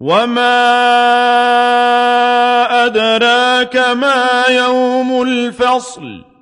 وَمَا أَدْرَاكَ مَا يَوْمُ الْفَصْلِ